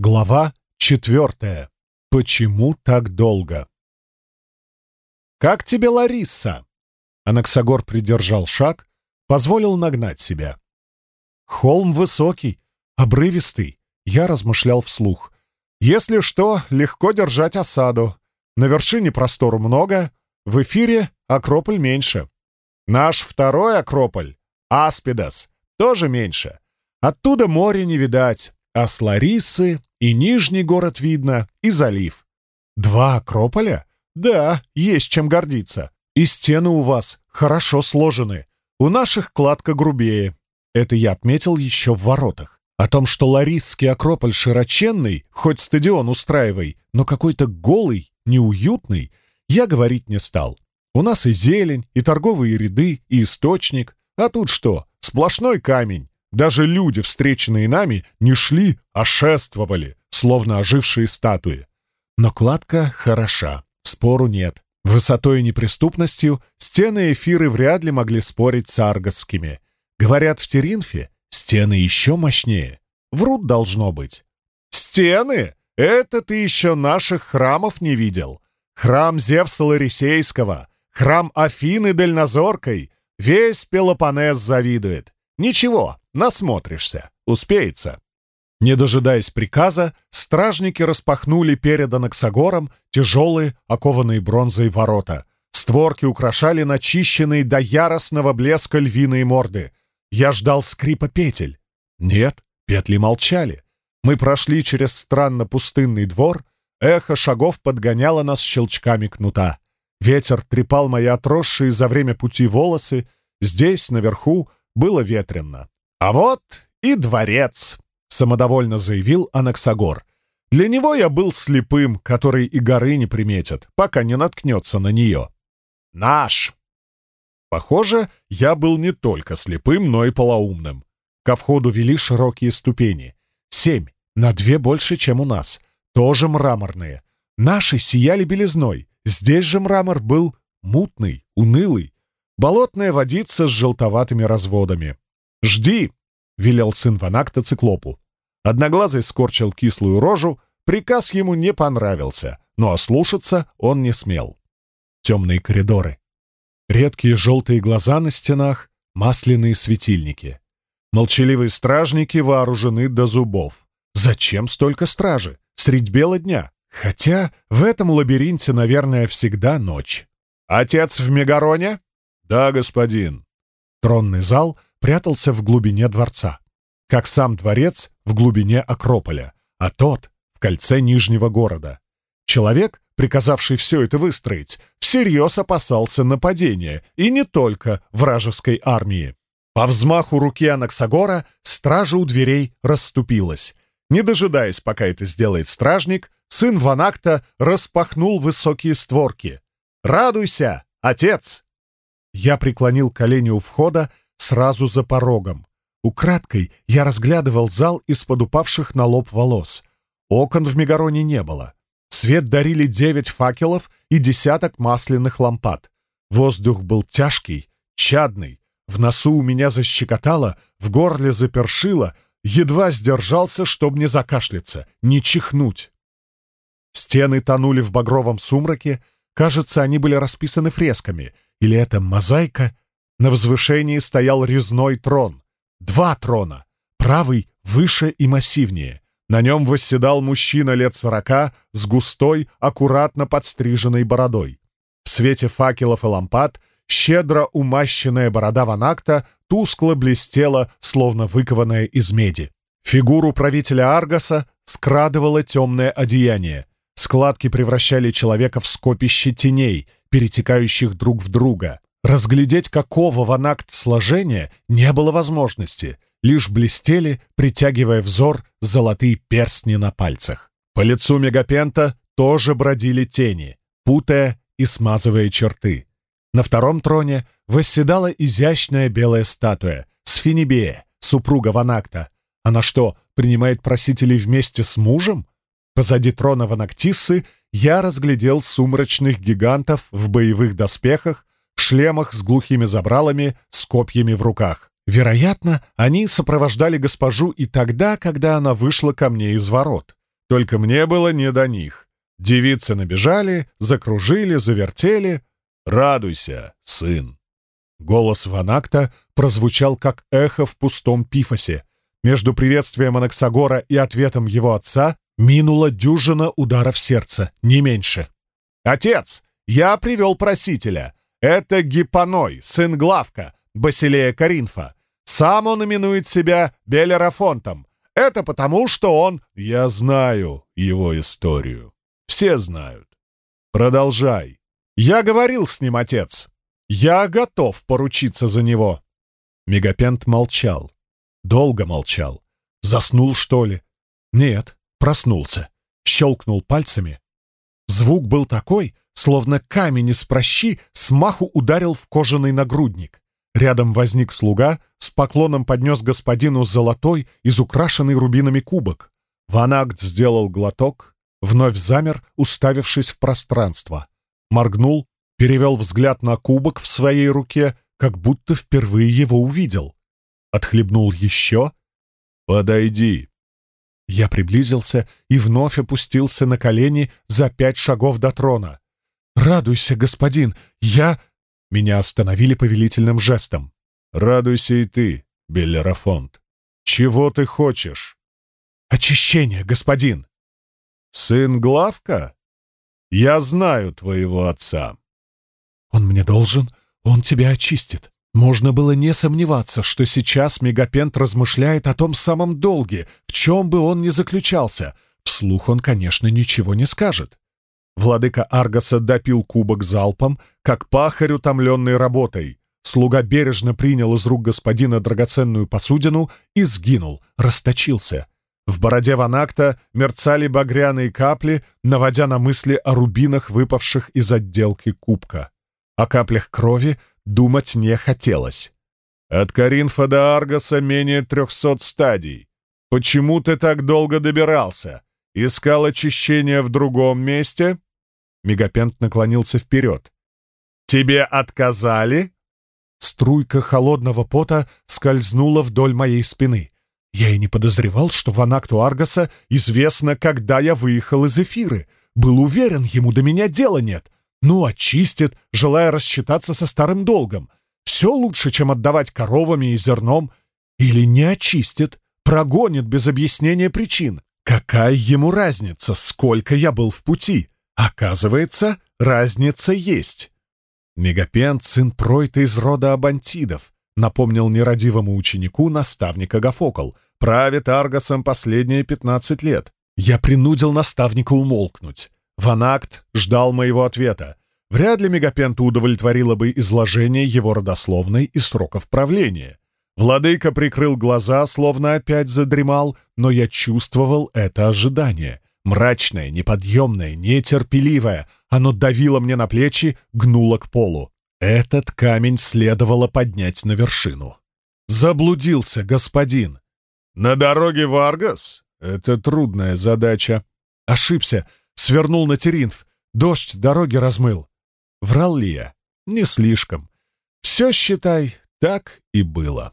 Глава четвертая. Почему так долго? «Как тебе, Лариса?» Анаксагор придержал шаг, позволил нагнать себя. «Холм высокий, обрывистый», — я размышлял вслух. «Если что, легко держать осаду. На вершине простору много, в эфире Акрополь меньше. Наш второй Акрополь, Аспидас, тоже меньше. Оттуда море не видать, а с Ларисы и Нижний город видно, и залив. Два Акрополя? Да, есть чем гордиться. И стены у вас хорошо сложены. У наших кладка грубее. Это я отметил еще в воротах. О том, что Ларисский Акрополь широченный, хоть стадион устраивай, но какой-то голый, неуютный, я говорить не стал. У нас и зелень, и торговые ряды, и источник. А тут что? Сплошной камень. Даже люди, встреченные нами, не шли, а шествовали, словно ожившие статуи. Но кладка хороша, спору нет. Высотой и неприступностью стены эфиры вряд ли могли спорить с аргосскими. Говорят, в Теринфе стены еще мощнее. Врут должно быть. «Стены? Это ты еще наших храмов не видел. Храм Зевса Ларисейского, храм Афины Дальнозоркой. Весь Пелопонес завидует. Ничего, насмотришься. Успеется». Не дожидаясь приказа, стражники распахнули перед Анаксагором тяжелые, окованные бронзой ворота. Створки украшали начищенные до яростного блеска львиные морды. Я ждал скрипа петель. Нет, петли молчали. Мы прошли через странно пустынный двор, эхо шагов подгоняло нас щелчками кнута. Ветер трепал мои отросшие за время пути волосы. Здесь, наверху, было ветрено. «А вот и дворец!» — самодовольно заявил Анаксагор. «Для него я был слепым, который и горы не приметит, пока не наткнется на нее. Наш!» Похоже, я был не только слепым, но и полоумным. Ко входу вели широкие ступени. Семь, на две больше, чем у нас. Тоже мраморные. Наши сияли белизной. Здесь же мрамор был мутный, унылый. Болотная водица с желтоватыми разводами. «Жди!» — велел сын Ванакта циклопу. Одноглазый скорчил кислую рожу, приказ ему не понравился, но ослушаться он не смел. Темные коридоры. Редкие желтые глаза на стенах, масляные светильники. Молчаливые стражники вооружены до зубов. Зачем столько стражи? Средь бела дня. Хотя в этом лабиринте, наверное, всегда ночь. «Отец в Мегароне?» «Да, господин». Тронный зал прятался в глубине дворца, как сам дворец в глубине Акрополя, а тот — в кольце Нижнего города. Человек, приказавший все это выстроить, всерьез опасался нападения, и не только вражеской армии. По взмаху руки Анаксагора стража у дверей расступилась. Не дожидаясь, пока это сделает стражник, сын Ванакта распахнул высокие створки. «Радуйся, отец!» Я преклонил колени у входа, сразу за порогом. Украдкой я разглядывал зал из-под упавших на лоб волос. Окон в Мегароне не было. Свет дарили девять факелов и десяток масляных лампад. Воздух был тяжкий, чадный. В носу у меня защекотало, в горле запершило. Едва сдержался, чтобы не закашляться, не чихнуть. Стены тонули в багровом сумраке. Кажется, они были расписаны фресками. Или это мозаика — на возвышении стоял резной трон. Два трона. Правый выше и массивнее. На нем восседал мужчина лет сорока с густой, аккуратно подстриженной бородой. В свете факелов и лампад щедро умащенная борода Ванакта тускло блестела, словно выкованная из меди. Фигуру правителя Аргаса скрадывало темное одеяние. Складки превращали человека в скопище теней, перетекающих друг в друга. Разглядеть какого ванакт сложения не было возможности, лишь блестели, притягивая взор, золотые перстни на пальцах. По лицу Мегапента тоже бродили тени, путая и смазывая черты. На втором троне восседала изящная белая статуя, Сфинибея, супруга Ванакта. Она что, принимает просителей вместе с мужем? Позади трона Ванактиссы я разглядел сумрачных гигантов в боевых доспехах в шлемах с глухими забралами, с копьями в руках. Вероятно, они сопровождали госпожу и тогда, когда она вышла ко мне из ворот. Только мне было не до них. Девицы набежали, закружили, завертели. «Радуйся, сын!» Голос Ванакта прозвучал как эхо в пустом пифосе. Между приветствием Анаксагора и ответом его отца минула дюжина ударов сердца, не меньше. «Отец, я привел просителя. Это Гипоной, сын Главка, Басилея Каринфа. Сам он именует себя Белерафонтом. Это потому, что он... Я знаю его историю. Все знают. Продолжай. Я говорил с ним, отец. Я готов поручиться за него. Мегапент молчал. Долго молчал. Заснул, что ли? Нет, проснулся. Щелкнул пальцами. Звук был такой, словно камень из прощи смаху ударил в кожаный нагрудник. Рядом возник слуга, с поклоном поднес господину золотой, изукрашенный рубинами кубок. Ванакт сделал глоток, вновь замер, уставившись в пространство. Моргнул, перевел взгляд на кубок в своей руке, как будто впервые его увидел. Отхлебнул еще. «Подойди». Я приблизился и вновь опустился на колени за пять шагов до трона. «Радуйся, господин, я...» Меня остановили повелительным жестом. «Радуйся и ты, Беллерафонт. Чего ты хочешь?» «Очищение, господин!» «Сын Главка? Я знаю твоего отца». «Он мне должен, он тебя очистит». Можно было не сомневаться, что сейчас Мегапент размышляет о том самом долге, в чем бы он ни заключался. Вслух он, конечно, ничего не скажет. Владыка Аргаса допил кубок залпом, как пахарь, утомленный работой. Слуга бережно принял из рук господина драгоценную посудину и сгинул, расточился. В бороде Ванакта мерцали багряные капли, наводя на мысли о рубинах, выпавших из отделки кубка. О каплях крови думать не хотелось. «От Каринфа до Аргаса менее трехсот стадий. Почему ты так долго добирался? Искал очищения в другом месте?» Мегапент наклонился вперед. «Тебе отказали?» Струйка холодного пота скользнула вдоль моей спины. Я и не подозревал, что Ванакту Аргаса известно, когда я выехал из Эфиры. Был уверен, ему до меня дела нет. Ну, очистит, желая рассчитаться со старым долгом. Все лучше, чем отдавать коровами и зерном. Или не очистит, прогонит без объяснения причин. Какая ему разница, сколько я был в пути? Оказывается, разница есть. Мегапент — сын Пройта из рода Абантидов, напомнил нерадивому ученику наставник Агафокл. Правит Аргосом последние пятнадцать лет. Я принудил наставника умолкнуть. Ванакт ждал моего ответа. Вряд ли Мегапенту удовлетворило бы изложение его родословной и сроков правления. Владыка прикрыл глаза, словно опять задремал, но я чувствовал это ожидание. Мрачное, неподъемное, нетерпеливое. Оно давило мне на плечи, гнуло к полу. Этот камень следовало поднять на вершину. Заблудился господин. На дороге в Аргас? Это трудная задача. Ошибся. Свернул на Теринф. Дождь дороги размыл. Врал ли я? Не слишком. Все, считай, так и было.